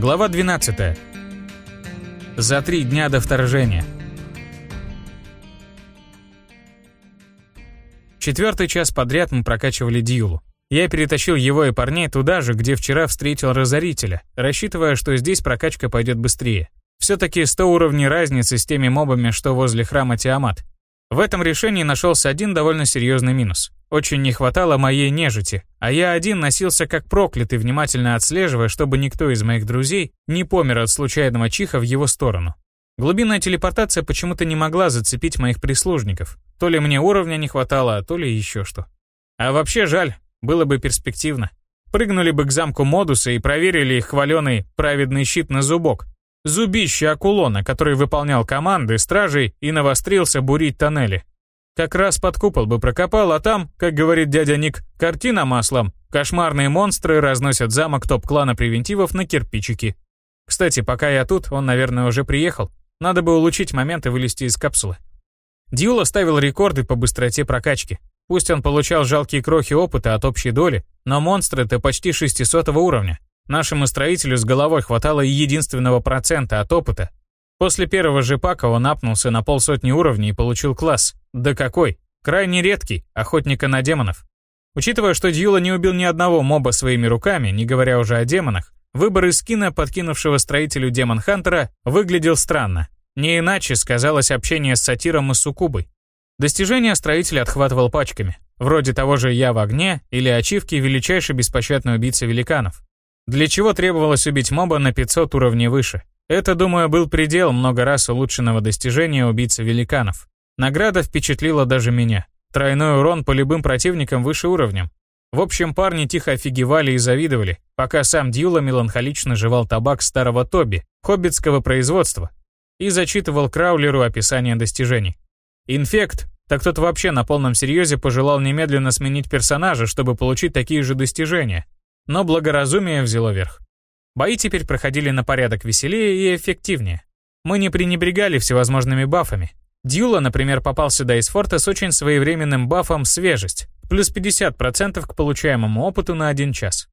Глава 12. За три дня до вторжения. Четвертый час подряд мы прокачивали Дьюлу. Я перетащил его и парней туда же, где вчера встретил Разорителя, рассчитывая, что здесь прокачка пойдет быстрее. Все-таки 100 уровней разницы с теми мобами, что возле храма Тиамат. В этом решении нашелся один довольно серьезный минус. Очень не хватало моей нежити, а я один носился как проклятый, внимательно отслеживая, чтобы никто из моих друзей не помер от случайного чиха в его сторону. Глубинная телепортация почему-то не могла зацепить моих прислужников. То ли мне уровня не хватало, то ли еще что. А вообще жаль, было бы перспективно. Прыгнули бы к замку Модуса и проверили их хваленый праведный щит на зубок. Зубище Акулона, который выполнял команды стражей и навострился бурить тоннели. Как раз под купол бы прокопал, а там, как говорит дядя Ник, картина маслом. Кошмарные монстры разносят замок топ-клана превентивов на кирпичики. Кстати, пока я тут, он, наверное, уже приехал. Надо бы улучшить момент и вылезти из капсулы. Дьюла ставил рекорды по быстроте прокачки. Пусть он получал жалкие крохи опыта от общей доли, но монстры это почти 600 уровня. Нашему строителю с головой хватало единственного процента от опыта. После первого же пака он апнулся на полсотни уровней и получил класс. Да какой? Крайне редкий, охотника на демонов. Учитывая, что Дьюла не убил ни одного моба своими руками, не говоря уже о демонах, выбор из скина, подкинувшего строителю Демон Хантера, выглядел странно. Не иначе сказалось общение с сатиром и суккубой. Достижения строитель отхватывал пачками, вроде того же «Я в огне» или ачивки величайший беспощадный убийца великанов. Для чего требовалось убить моба на 500 уровней выше. Это, думаю, был предел много раз улучшенного достижения убийцы великанов. Награда впечатлила даже меня. Тройной урон по любым противникам выше уровнем. В общем, парни тихо офигевали и завидовали, пока сам Дьюла меланхолично жевал табак старого Тоби, хоббитского производства, и зачитывал Краулеру описание достижений. Инфект, так тот вообще на полном серьезе пожелал немедленно сменить персонажа, чтобы получить такие же достижения, но благоразумие взяло верх. Бои теперь проходили на порядок веселее и эффективнее. Мы не пренебрегали всевозможными бафами. Дьюла, например, попал сюда из форта с очень своевременным бафом «Свежесть», плюс 50% к получаемому опыту на один час.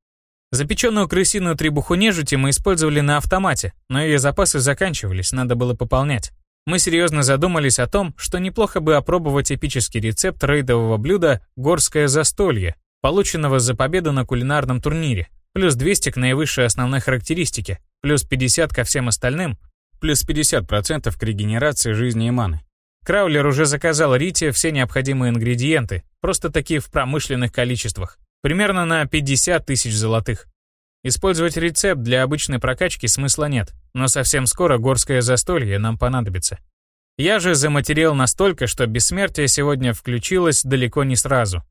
Запеченную крысиную требуху нежити мы использовали на автомате, но ее запасы заканчивались, надо было пополнять. Мы серьезно задумались о том, что неплохо бы опробовать эпический рецепт рейдового блюда «Горское застолье», полученного за победу на кулинарном турнире, плюс 200 к наивысшей основной характеристике, плюс 50 ко всем остальным, плюс 50% к регенерации жизни и маны. Краулер уже заказал Рите все необходимые ингредиенты, просто такие в промышленных количествах, примерно на 50 тысяч золотых. Использовать рецепт для обычной прокачки смысла нет, но совсем скоро горское застолье нам понадобится. Я же заматерил настолько, что бессмертие сегодня включилось далеко не сразу.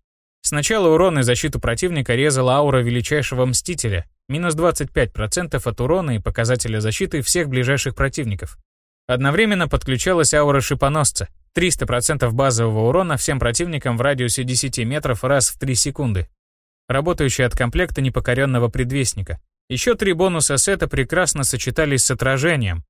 Сначала урон и защиту противника резала аура Величайшего Мстителя, минус 25% от урона и показателя защиты всех ближайших противников. Одновременно подключалась аура Шипоносца, 300% базового урона всем противникам в радиусе 10 метров раз в 3 секунды, работающая от комплекта непокоренного предвестника. Еще три бонуса сета прекрасно сочетались с отражением,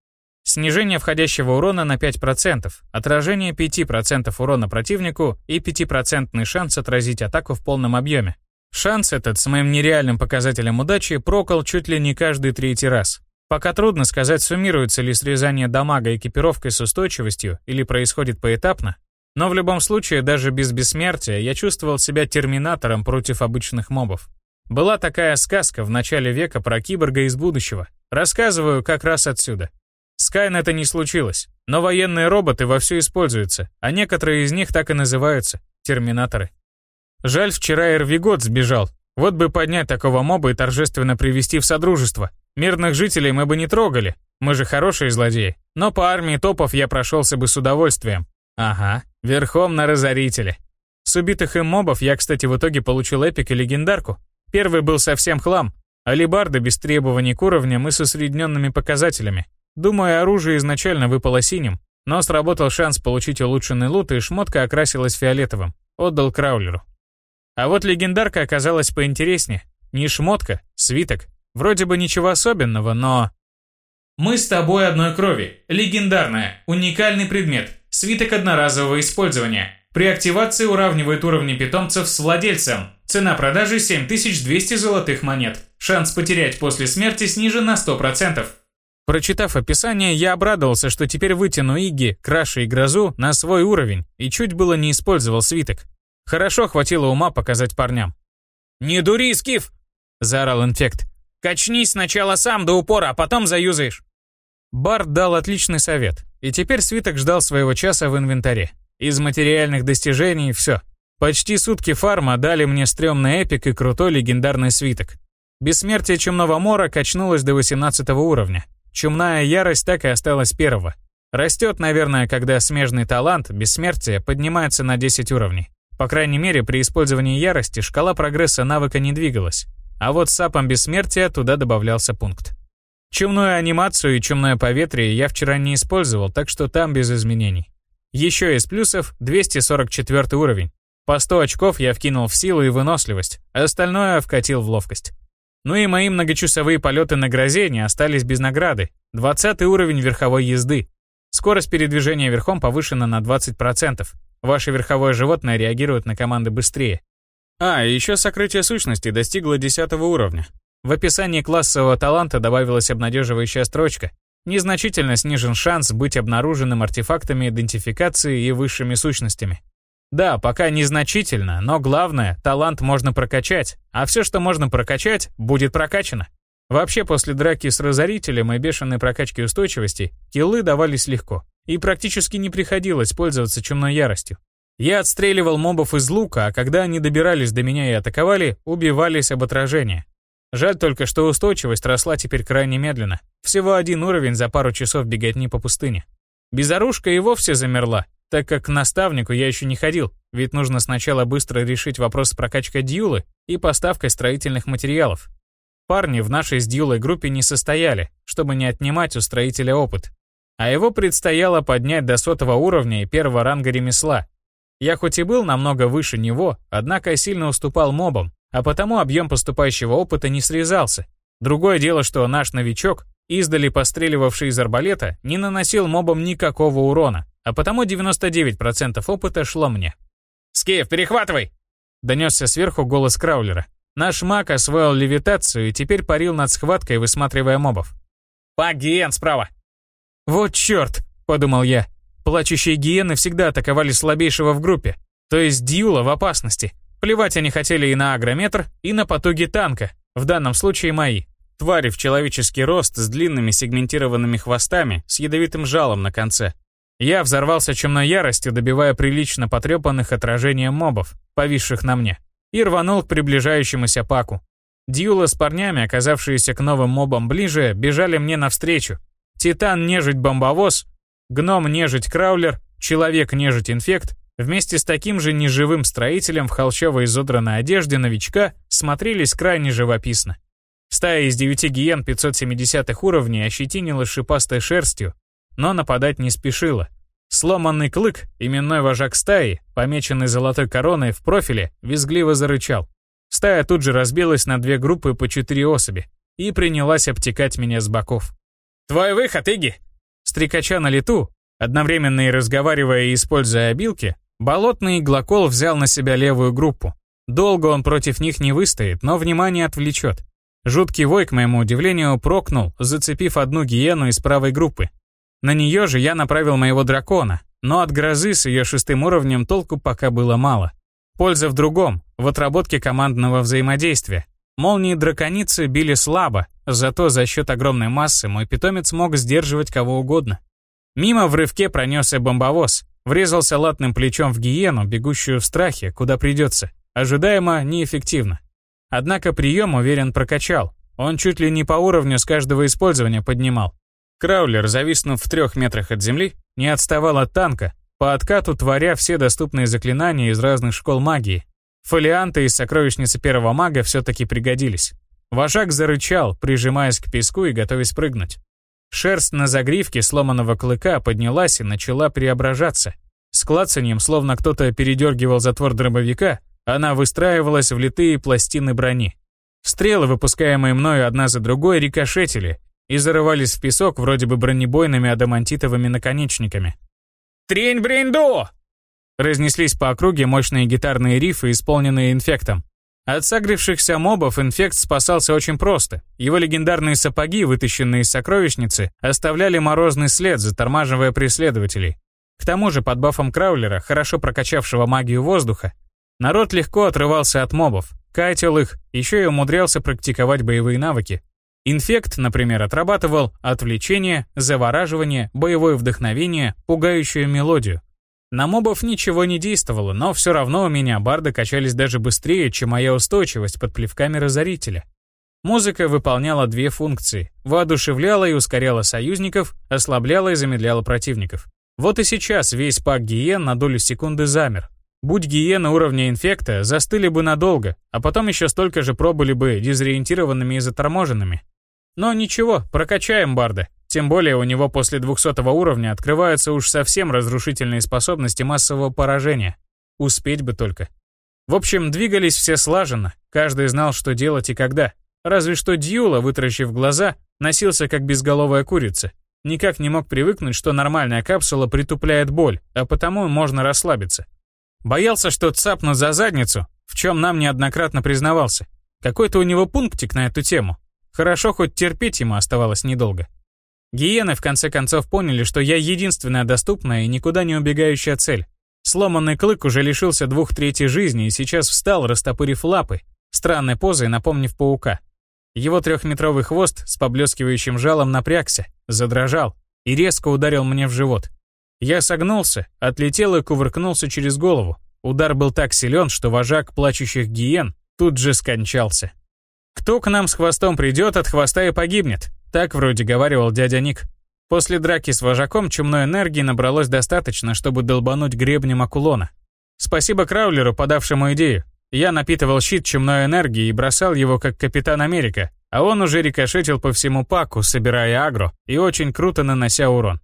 Снижение входящего урона на 5%, отражение 5% урона противнику и 5% шанс отразить атаку в полном объеме. Шанс этот с моим нереальным показателем удачи прокол чуть ли не каждый третий раз. Пока трудно сказать, суммируется ли срезание дамага экипировкой с устойчивостью или происходит поэтапно, но в любом случае, даже без бессмертия, я чувствовал себя терминатором против обычных мобов. Была такая сказка в начале века про киборга из будущего. Рассказываю как раз отсюда. Скайнета не случилось, но военные роботы вовсю используются, а некоторые из них так и называются — терминаторы. Жаль, вчера Эрвигот сбежал. Вот бы поднять такого моба и торжественно привести в содружество. Мирных жителей мы бы не трогали, мы же хорошие злодеи. Но по армии топов я прошелся бы с удовольствием. Ага, верхом на разорителе. С убитых им мобов я, кстати, в итоге получил эпик и легендарку. Первый был совсем хлам, алибарда без требований к уровням и с усредненными показателями. Думаю, оружие изначально выпало синим, но сработал шанс получить улучшенный лут, и шмотка окрасилась фиолетовым. Отдал Краулеру. А вот легендарка оказалась поинтереснее. Не шмотка, свиток. Вроде бы ничего особенного, но... Мы с тобой одной крови. Легендарная. Уникальный предмет. Свиток одноразового использования. При активации уравнивает уровни питомцев с владельцем. Цена продажи 7200 золотых монет. Шанс потерять после смерти снижен на 100%. Прочитав описание, я обрадовался, что теперь вытяну Иги, Краши и Грозу на свой уровень и чуть было не использовал свиток. Хорошо хватило ума показать парням. «Не дури, Скиф!» – заорал инфект. «Качнись сначала сам до упора, а потом заюзаешь». Барт дал отличный совет, и теперь свиток ждал своего часа в инвентаре. Из материальных достижений все. Почти сутки фарма дали мне стрёмный эпик и крутой легендарный свиток. Бессмертие Чумного Мора качнулось до 18 уровня. Чумная ярость так и осталась первого. Растет, наверное, когда смежный талант, бессмертие, поднимается на 10 уровней. По крайней мере, при использовании ярости шкала прогресса навыка не двигалась. А вот с сапом бессмертия туда добавлялся пункт. Чумную анимацию и чумное поветрие я вчера не использовал, так что там без изменений. Еще из плюсов 244 уровень. По 100 очков я вкинул в силу и выносливость, остальное вкатил в ловкость. Ну и мои многочасовые полеты на грозе не остались без награды. 20 уровень верховой езды. Скорость передвижения верхом повышена на 20%. Ваше верховое животное реагирует на команды быстрее. А, еще сокрытие сущности достигло 10 уровня. В описании классового таланта добавилась обнадеживающая строчка. Незначительно снижен шанс быть обнаруженным артефактами идентификации и высшими сущностями. Да, пока незначительно, но главное, талант можно прокачать, а все, что можно прокачать, будет прокачано. Вообще, после драки с разорителем и бешеной прокачки устойчивости, киллы давались легко и практически не приходилось пользоваться чумной яростью. Я отстреливал мобов из лука, а когда они добирались до меня и атаковали, убивались об отражение. Жаль только, что устойчивость росла теперь крайне медленно. Всего один уровень за пару часов беготни по пустыне. Безоружка и вовсе замерла, так как к наставнику я еще не ходил, ведь нужно сначала быстро решить вопрос с прокачкой дьюлы и поставкой строительных материалов. Парни в нашей с дьюлой группе не состояли, чтобы не отнимать у строителя опыт, а его предстояло поднять до сотого уровня и первого ранга ремесла. Я хоть и был намного выше него, однако сильно уступал мобам, а потому объем поступающего опыта не срезался. Другое дело, что наш новичок, издали постреливавший из арбалета, не наносил мобам никакого урона, а потому 99% опыта шло мне. «Скеев, перехватывай!» Донесся сверху голос Краулера. Наш маг освоил левитацию и теперь парил над схваткой, высматривая мобов. «Паген справа!» «Вот черт!» — подумал я. Плачущие гиены всегда атаковали слабейшего в группе, то есть Дьюла в опасности. Плевать они хотели и на агрометр, и на потуги танка, в данном случае мои. Твари в человеческий рост с длинными сегментированными хвостами, с ядовитым жалом на конце. Я взорвался чумной яростью, добивая прилично потрепанных отражением мобов, повисших на мне, и рванул к приближающемуся паку. Дьюла с парнями, оказавшиеся к новым мобам ближе, бежали мне навстречу, Титан-нежить-бомбовоз, гном-нежить-краулер, человек-нежить-инфект вместе с таким же неживым строителем в холщовой изодранной одежде новичка смотрелись крайне живописно. Стая из девяти гиен 570 уровней ощетинилась шипастой шерстью, но нападать не спешила. Сломанный клык, именной вожак стаи, помеченный золотой короной в профиле, визгливо зарычал. Стая тут же разбилась на две группы по четыре особи и принялась обтекать меня с боков. «Твой выход, Иги!» Стрекача на лету, одновременно и разговаривая и используя обилки, болотный иглокол взял на себя левую группу. Долго он против них не выстоит, но внимание отвлечет. Жуткий вой, к моему удивлению, прокнул, зацепив одну гиену из правой группы. На нее же я направил моего дракона, но от грозы с ее шестым уровнем толку пока было мало. Польза в другом, в отработке командного взаимодействия. Молнии драконицы били слабо, зато за счет огромной массы мой питомец мог сдерживать кого угодно. Мимо в рывке пронесся бомбовоз, врезался латным плечом в гиену, бегущую в страхе, куда придется. Ожидаемо неэффективно. Однако прием, уверен, прокачал. Он чуть ли не по уровню с каждого использования поднимал. Краулер, зависнув в трех метрах от земли, не отставал от танка, по откату творя все доступные заклинания из разных школ магии, Фолианты из сокровищницы первого мага все-таки пригодились. Вожак зарычал, прижимаясь к песку и готовясь прыгнуть. Шерсть на загривке сломанного клыка поднялась и начала преображаться. С клацаньем, словно кто-то передергивал затвор дробовика, она выстраивалась в литые пластины брони. Стрелы, выпускаемые мною одна за другой, рикошетили и зарывались в песок вроде бы бронебойными адамантитовыми наконечниками. «Трень бренду!» Разнеслись по округе мощные гитарные рифы, исполненные инфектом. От согревшихся мобов инфект спасался очень просто. Его легендарные сапоги, вытащенные из сокровищницы, оставляли морозный след, затормаживая преследователей. К тому же под бафом Краулера, хорошо прокачавшего магию воздуха, народ легко отрывался от мобов, катил их, еще и умудрялся практиковать боевые навыки. Инфект, например, отрабатывал отвлечение, завораживание, боевое вдохновение, пугающую мелодию. На мобов ничего не действовало, но все равно у меня барды качались даже быстрее, чем моя устойчивость под плевками разорителя. Музыка выполняла две функции – воодушевляла и ускоряла союзников, ослабляла и замедляла противников. Вот и сейчас весь пак гиен на долю секунды замер. Будь гиены уровня инфекта, застыли бы надолго, а потом еще столько же пробыли бы дезориентированными и заторможенными. Но ничего, прокачаем Барда. Тем более у него после 200 уровня открываются уж совсем разрушительные способности массового поражения. Успеть бы только. В общем, двигались все слаженно, каждый знал, что делать и когда. Разве что Дьюла, вытаращив глаза, носился как безголовая курица, Никак не мог привыкнуть, что нормальная капсула притупляет боль, а потому можно расслабиться. Боялся, что цапну за задницу, в чем нам неоднократно признавался. Какой-то у него пунктик на эту тему. Хорошо, хоть терпеть ему оставалось недолго. Гиены в конце концов поняли, что я единственная доступная и никуда не убегающая цель. Сломанный клык уже лишился двух третей жизни и сейчас встал, растопырив лапы, странной позой напомнив паука. Его трехметровый хвост с поблескивающим жалом напрягся, задрожал и резко ударил мне в живот. Я согнулся, отлетел и кувыркнулся через голову. Удар был так силен, что вожак плачущих гиен тут же скончался. «Кто к нам с хвостом придет, от хвоста и погибнет», так вроде говаривал дядя Ник. После драки с вожаком чумной энергии набралось достаточно, чтобы долбануть гребнем акулона. Спасибо Краулеру, подавшему идею. Я напитывал щит чумной энергией и бросал его как Капитан Америка, а он уже рикошетил по всему паку, собирая агро и очень круто нанося урон.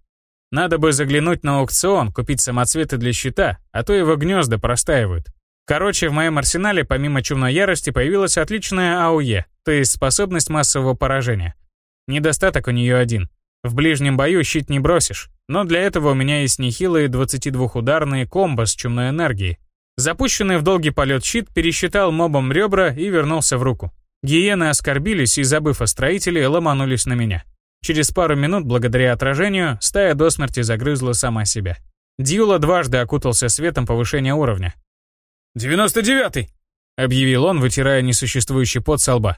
Надо бы заглянуть на аукцион, купить самоцветы для щита, а то его гнезда простаивают. Короче, в моем арсенале помимо чумной ярости появилась отличная АУЕ, то есть способность массового поражения. Недостаток у нее один. В ближнем бою щит не бросишь, но для этого у меня есть нехилые 22-ударные комбо с чумной энергией, Запущенный в долгий полет щит пересчитал мобом ребра и вернулся в руку. Гиены оскорбились и, забыв о строителе, ломанулись на меня. Через пару минут, благодаря отражению, стая до смерти загрызла сама себя. Дьюла дважды окутался светом повышения уровня. «Девяносто девятый!» — объявил он, вытирая несуществующий пот со лба.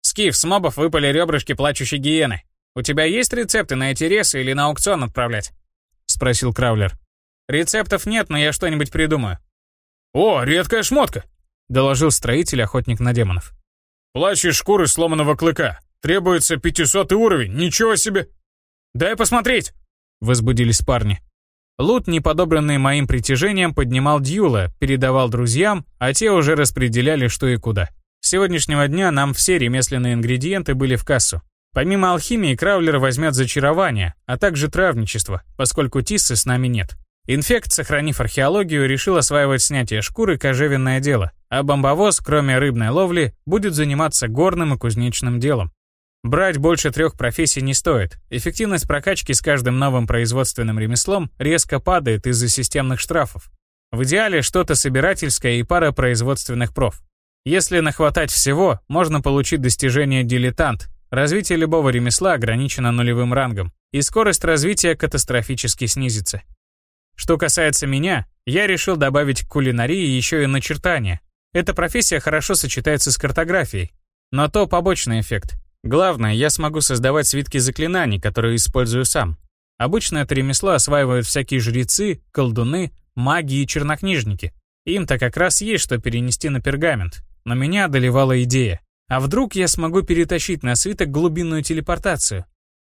«Скиф, с мобов выпали ребрышки плачущей гиены. У тебя есть рецепты на эти ресы или на аукцион отправлять?» — спросил Краулер. «Рецептов нет, но я что-нибудь придумаю. «О, редкая шмотка!» — доложил строитель, охотник на демонов. «Плащ шкуры сломанного клыка. Требуется 500 уровень, ничего себе!» «Дай посмотреть!» — возбудились парни. Лут, не подобранный моим притяжением, поднимал Дьюла, передавал друзьям, а те уже распределяли что и куда. С сегодняшнего дня нам все ремесленные ингредиенты были в кассу. Помимо алхимии, Краулер возьмет зачарование, а также травничество, поскольку Тиссы с нами нет. Инфект, сохранив археологию, решил осваивать снятие шкуры кожевенное дело, а бомбовоз, кроме рыбной ловли, будет заниматься горным и кузнечным делом. Брать больше трех профессий не стоит. Эффективность прокачки с каждым новым производственным ремеслом резко падает из-за системных штрафов. В идеале что-то собирательское и пара производственных проф. Если нахватать всего, можно получить достижение дилетант. Развитие любого ремесла ограничено нулевым рангом, и скорость развития катастрофически снизится. Что касается меня, я решил добавить к кулинарии еще и начертание. Эта профессия хорошо сочетается с картографией, но то побочный эффект. Главное, я смогу создавать свитки заклинаний, которые использую сам. Обычно это ремесло осваивают всякие жрецы, колдуны, маги и чернокнижники. Им-то как раз есть что перенести на пергамент. Но меня одолевала идея. А вдруг я смогу перетащить на свиток глубинную телепортацию?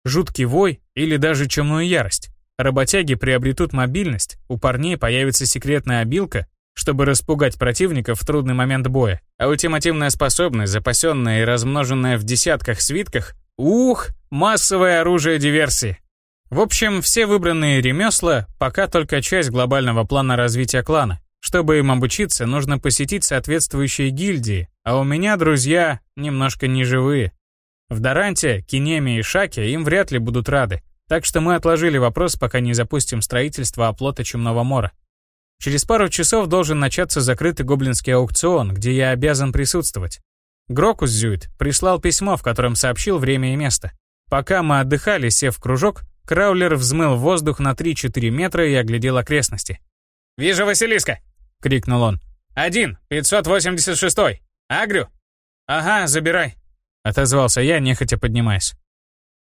Жуткий вой или даже чумную ярость? Работяги приобретут мобильность, у парней появится секретная обилка, чтобы распугать противника в трудный момент боя. А ультимативная способность, запасенная и размноженная в десятках свитках, ух, массовое оружие диверсии. В общем, все выбранные ремесла пока только часть глобального плана развития клана. Чтобы им обучиться, нужно посетить соответствующие гильдии, а у меня друзья немножко неживые. В Даранте, Кинеме и Шаке им вряд ли будут рады. Так что мы отложили вопрос, пока не запустим строительство оплота Чумного Мора. Через пару часов должен начаться закрытый гоблинский аукцион, где я обязан присутствовать. Грокус Зюит прислал письмо, в котором сообщил время и место. Пока мы отдыхали, сев в кружок, Краулер взмыл воздух на 3-4 метра и оглядел окрестности. «Вижу Василиска!» — крикнул он. «Один, 586-й. Агрю?» «Ага, забирай», — отозвался я, нехотя поднимаясь.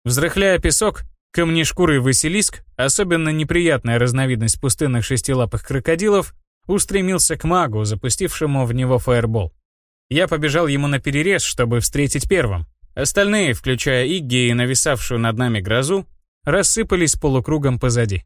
Взрыхляя песок, камнешкурый Василиск, особенно неприятная разновидность пустынных шестилапых крокодилов, устремился к магу, запустившему в него фаербол. Я побежал ему на перерез, чтобы встретить первым. Остальные, включая Игги и нависавшую над нами грозу, рассыпались полукругом позади.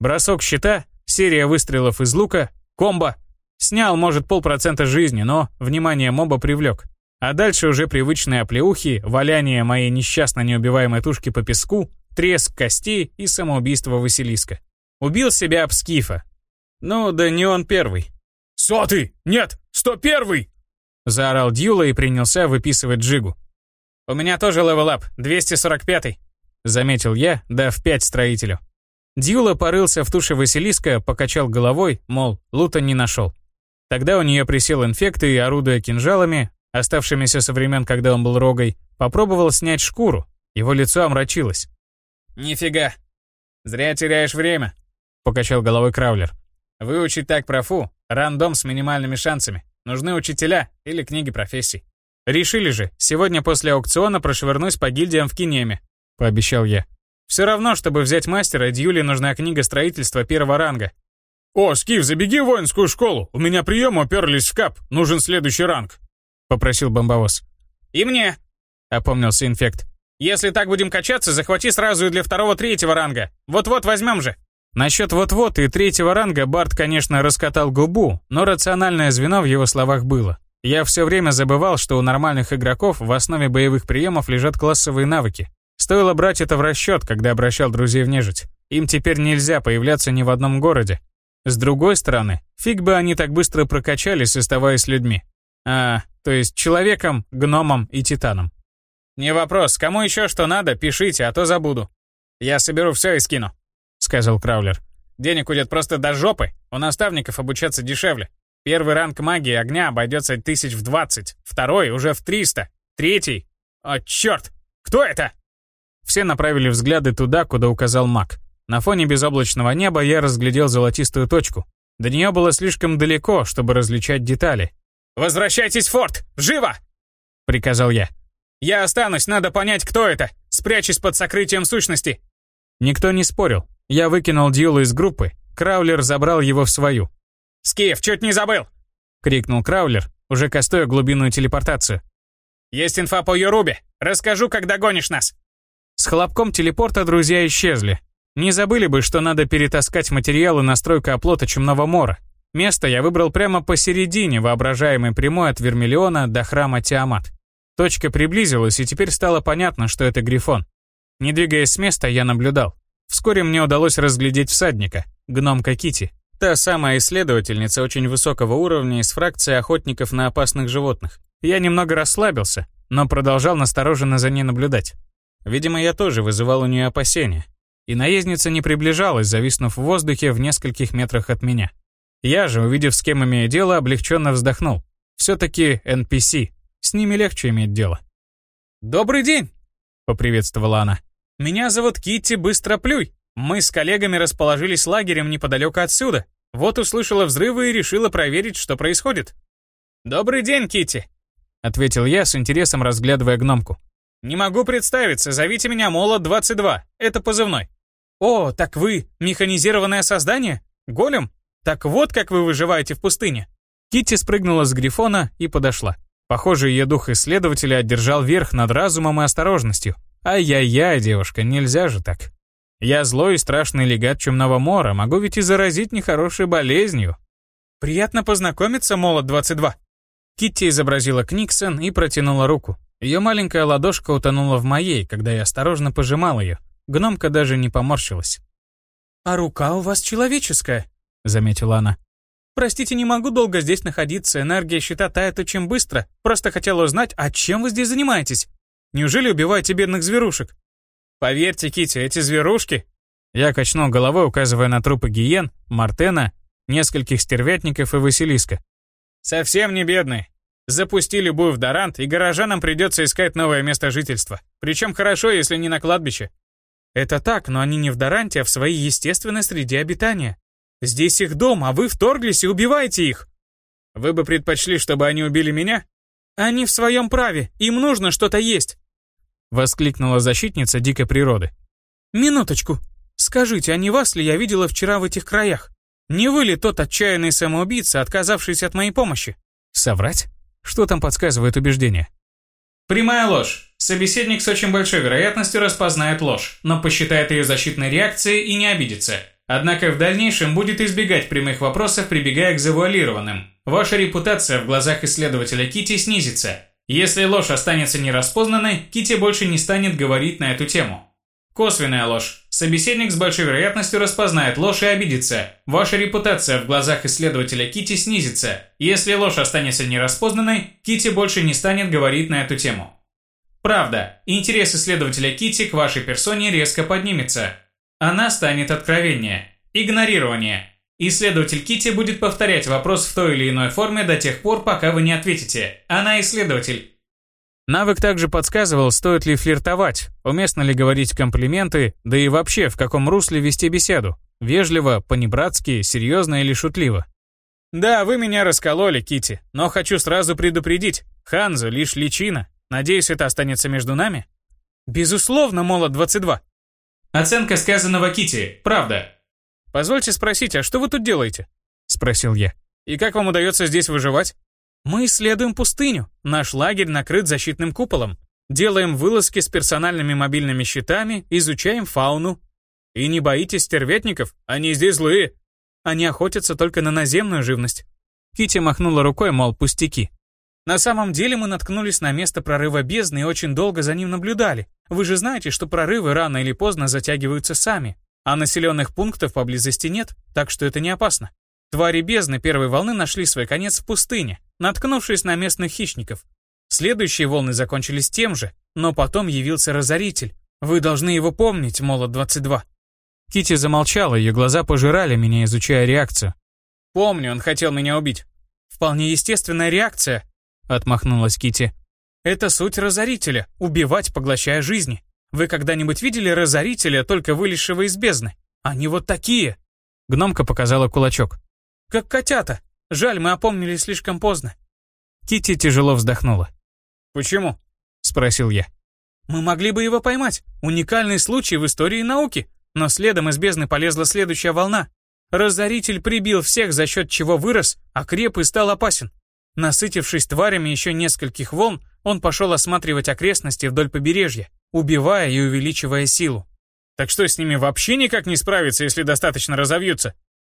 Бросок щита, серия выстрелов из лука, комбо. Снял, может, полпроцента жизни, но внимание моба привлек. А дальше уже привычные оплеухи, валяние моей несчастно неубиваемой тушки по песку, треск костей и самоубийство Василиска. Убил себя об скифа. Ну, да не он первый. «Сотый! Нет, сто первый!» Заорал Дьюла и принялся выписывать джигу. «У меня тоже level-up, 245-й», — заметил я, дав 5 строителю. Дьюла порылся в туше Василиска, покачал головой, мол, лута не нашел. Тогда у нее присел инфект и, орудуя кинжалами, оставшимися со времен, когда он был рогой, попробовал снять шкуру. Его лицо омрачилось. «Нифига. Зря теряешь время», — покачал головой Краулер. «Выучить так профу — рандом с минимальными шансами. Нужны учителя или книги профессий. Решили же, сегодня после аукциона прошвырнусь по гильдиям в Кинеме», — пообещал я. «Все равно, чтобы взять мастера, Дьюли нужна книга строительства первого ранга». «О, Скиф, забеги в воинскую школу. У меня прием уперлись в кап. Нужен следующий ранг» попросил бомбовоз. «И мне!» — опомнился инфект. «Если так будем качаться, захвати сразу и для второго-третьего ранга. Вот-вот возьмем же!» Насчет вот-вот и третьего ранга Барт, конечно, раскатал губу, но рациональное звено в его словах было. Я все время забывал, что у нормальных игроков в основе боевых приемов лежат классовые навыки. Стоило брать это в расчет, когда обращал друзей в нежить. Им теперь нельзя появляться ни в одном городе. С другой стороны, фиг бы они так быстро прокачались, оставаясь людьми. А, то есть человеком, гномом и титаном. «Не вопрос, кому еще что надо, пишите, а то забуду. Я соберу все и скину», — сказал Краулер. «Денег уйдет просто до жопы, у наставников обучаться дешевле. Первый ранг магии огня обойдется тысяч в двадцать, второй уже в триста, третий... О, черт! Кто это?» Все направили взгляды туда, куда указал маг. На фоне безоблачного неба я разглядел золотистую точку. До нее было слишком далеко, чтобы различать детали, «Возвращайтесь в форт! Живо!» — приказал я. «Я останусь, надо понять, кто это. Спрячусь под сокрытием сущности». Никто не спорил. Я выкинул Дьюла из группы. Краулер забрал его в свою. «Скиф, чуть не забыл!» — крикнул Краулер, уже кастуя глубинную телепортацию. «Есть инфа по Юрубе. Расскажу, когда гонишь нас». С хлопком телепорта друзья исчезли. Не забыли бы, что надо перетаскать материалы на стройку оплота Чумного Мора. Место я выбрал прямо посередине воображаемой прямой от Вермиллиона до храма Тиамат. Точка приблизилась, и теперь стало понятно, что это Грифон. Не двигаясь с места, я наблюдал. Вскоре мне удалось разглядеть всадника, гномка Кити, та самая исследовательница очень высокого уровня из фракции охотников на опасных животных. Я немного расслабился, но продолжал настороженно за ней наблюдать. Видимо, я тоже вызывал у нее опасения. И наездница не приближалась, зависнув в воздухе в нескольких метрах от меня. Я же, увидев, с кем имею дело, облегченно вздохнул. Все-таки NPC. С ними легче иметь дело. «Добрый день!» — поприветствовала она. «Меня зовут Китти Быстроплюй. Мы с коллегами расположились лагерем неподалеку отсюда. Вот услышала взрывы и решила проверить, что происходит». «Добрый день, Китти!» — ответил я с интересом, разглядывая гномку. «Не могу представиться, зовите меня Молот-22, это позывной». «О, так вы механизированное создание? Голем?» Так вот как вы выживаете в пустыне. Китти спрыгнула с грифона и подошла. Похоже, ее дух исследователя одержал верх над разумом и осторожностью. Ай-яй-яй, девушка, нельзя же так. Я злой и страшный легат Чумного Мора, могу ведь и заразить нехорошей болезнью. Приятно познакомиться, Молот-22. Китти изобразила Книксон и протянула руку. Ее маленькая ладошка утонула в моей, когда я осторожно пожимал ее. Гномка даже не поморщилась. «А рука у вас человеческая», — заметила она. «Простите, не могу долго здесь находиться, энергия щита тает очень быстро. Просто хотела узнать, а чем вы здесь занимаетесь? Неужели убиваете бедных зверушек?» «Поверьте, Кити, эти зверушки...» Я качнул головой, указывая на трупы гиен, мартена, нескольких стервятников и Василиска. Совсем не бедные. Запусти любую в Дорант, и горожанам придется искать новое место жительства. Причем хорошо, если не на кладбище. Это так, но они не в Доранте, а в своей естественной среде обитания. Здесь их дом, а вы вторглись и убиваете их. Вы бы предпочли, чтобы они убили меня? Они в своем праве, им нужно что-то есть. Воскликнула защитница дикой природы. Минуточку. Скажите, а не вас ли я видела вчера в этих краях? Не вы ли тот отчаянный самоубийца, отказавшийся от моей помощи? Соврать? Что там подсказывает убеждение? Прямая ложь. Собеседник с очень большой вероятностью распознает ложь, но посчитает ее защитной реакцией и не обидится. Однако в дальнейшем будет избегать прямых вопросов, прибегая к завуалированным. Ваша репутация в глазах исследователя Кити снизится. Если ложь останется нераспознанной, Кити больше не станет говорить на эту тему. Косвенная ложь. Собеседник с большой вероятностью распознает ложь и обидится. Ваша репутация в глазах исследователя Кити снизится. Если ложь останется нераспознанной, Кити больше не станет говорить на эту тему. Правда. Интерес исследователя Кити к вашей персоне резко поднимется. Она станет откровеннее. Игнорирование. Исследователь Кити будет повторять вопрос в той или иной форме до тех пор, пока вы не ответите. Она исследователь. Навык также подсказывал, стоит ли флиртовать, уместно ли говорить комплименты, да и вообще в каком русле вести беседу. Вежливо, понебратски, серьезно или шутливо. «Да, вы меня раскололи, Кити, но хочу сразу предупредить. Ханза лишь личина. Надеюсь, это останется между нами?» «Безусловно, молот 22». «Оценка сказанного Кити, правда». «Позвольте спросить, а что вы тут делаете?» — спросил я. «И как вам удается здесь выживать?» Мы исследуем пустыню. Наш лагерь накрыт защитным куполом. Делаем вылазки с персональными мобильными щитами, изучаем фауну. И не боитесь стерветников? Они здесь злые. Они охотятся только на наземную живность. Кити махнула рукой, мол, пустяки. На самом деле мы наткнулись на место прорыва бездны и очень долго за ним наблюдали. Вы же знаете, что прорывы рано или поздно затягиваются сами, а населенных пунктов поблизости нет, так что это не опасно. Твари бездны первой волны нашли свой конец в пустыне, наткнувшись на местных хищников. Следующие волны закончились тем же, но потом явился Разоритель. Вы должны его помнить, Молот-22. Кити замолчала, ее глаза пожирали меня, изучая реакцию. «Помню, он хотел меня убить». «Вполне естественная реакция», — отмахнулась Кити. «Это суть Разорителя — убивать, поглощая жизни. Вы когда-нибудь видели Разорителя, только вылезшего из бездны? Они вот такие!» Гномка показала кулачок. «Как котята. Жаль, мы опомнились слишком поздно». Кити тяжело вздохнула. «Почему?» — спросил я. «Мы могли бы его поймать. Уникальный случай в истории науки. Но следом из бездны полезла следующая волна. Разоритель прибил всех, за счет чего вырос, а креп и стал опасен. Насытившись тварями еще нескольких волн, он пошел осматривать окрестности вдоль побережья, убивая и увеличивая силу. Так что с ними вообще никак не справиться, если достаточно разовьются?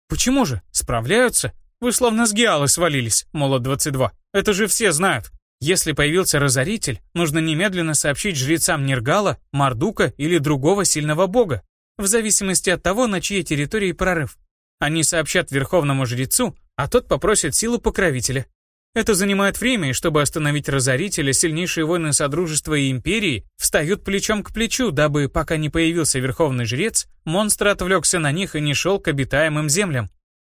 Почему же? Справляются? Вы словно с Геалы свалились, молот 22. Это же все знают. Если появился Разоритель, нужно немедленно сообщить жрецам Нергала, Мардука или другого сильного бога, в зависимости от того, на чьей территории прорыв. Они сообщат верховному жрецу, а тот попросит силу покровителя. Это занимает время, и чтобы остановить Разорителя, сильнейшие воины Содружества и Империи встают плечом к плечу, дабы, пока не появился Верховный Жрец, монстр отвлекся на них и не шел к обитаемым землям.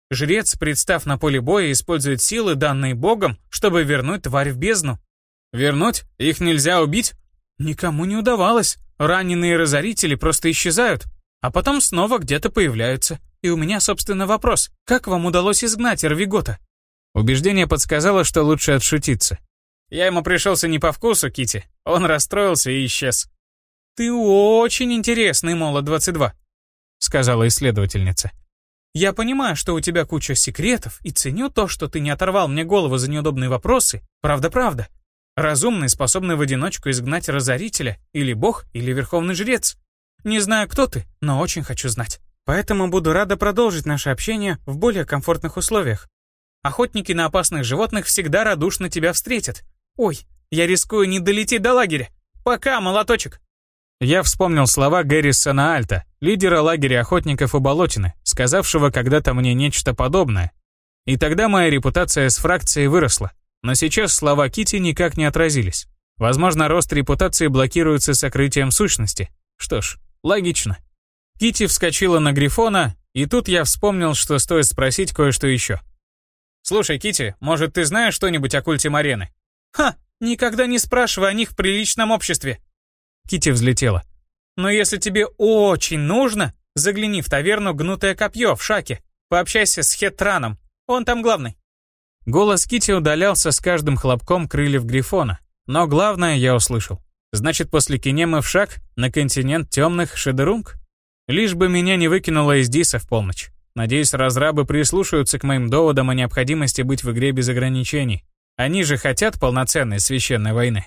Жрец, представ на поле боя, использует силы, данные Богом, чтобы вернуть тварь в бездну. Вернуть? Их нельзя убить? Никому не удавалось. Раненые Разорители просто исчезают, а потом снова где-то появляются. И у меня, собственно, вопрос. Как вам удалось изгнать Эрвигота? Убеждение подсказало, что лучше отшутиться. Я ему пришелся не по вкусу, Кити. Он расстроился и исчез. «Ты очень интересный, Молот-22», — сказала исследовательница. «Я понимаю, что у тебя куча секретов, и ценю то, что ты не оторвал мне голову за неудобные вопросы. Правда-правда. Разумный, способный в одиночку изгнать Разорителя, или Бог, или Верховный Жрец. Не знаю, кто ты, но очень хочу знать. Поэтому буду рада продолжить наше общение в более комфортных условиях. Охотники на опасных животных всегда радушно тебя встретят. Ой, я рискую не долететь до лагеря. Пока, молоточек. Я вспомнил слова Гэррисона Альта, лидера лагеря охотников у Болотины, сказавшего когда-то мне нечто подобное. И тогда моя репутация с фракцией выросла. Но сейчас слова Кити никак не отразились. Возможно, рост репутации блокируется сокрытием сущности. Что ж, логично. Кити вскочила на Грифона, И тут я вспомнил, что стоит спросить кое-что еще. «Слушай, Кити, может, ты знаешь что-нибудь о культе Марены?» «Ха, никогда не спрашивай о них в приличном обществе». Кити взлетела. «Но если тебе очень нужно, загляни в таверну «Гнутое копье» в Шаке. Пообщайся с Хетраном, он там главный». Голос Кити удалялся с каждым хлопком крыльев Грифона. Но главное я услышал. Значит, после кинемы в шаг на континент темных Шедерунг? Лишь бы меня не выкинуло из Диса в полночь. Надеюсь, разрабы прислушаются к моим доводам о необходимости быть в игре без ограничений. Они же хотят полноценной священной войны.